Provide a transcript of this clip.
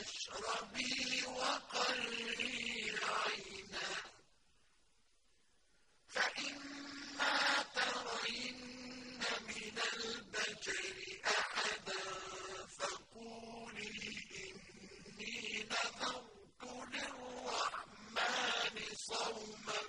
فاشربي وقري عينا فإما ترين من البشر أحدا فقولي إني نذرت للرحمن صوما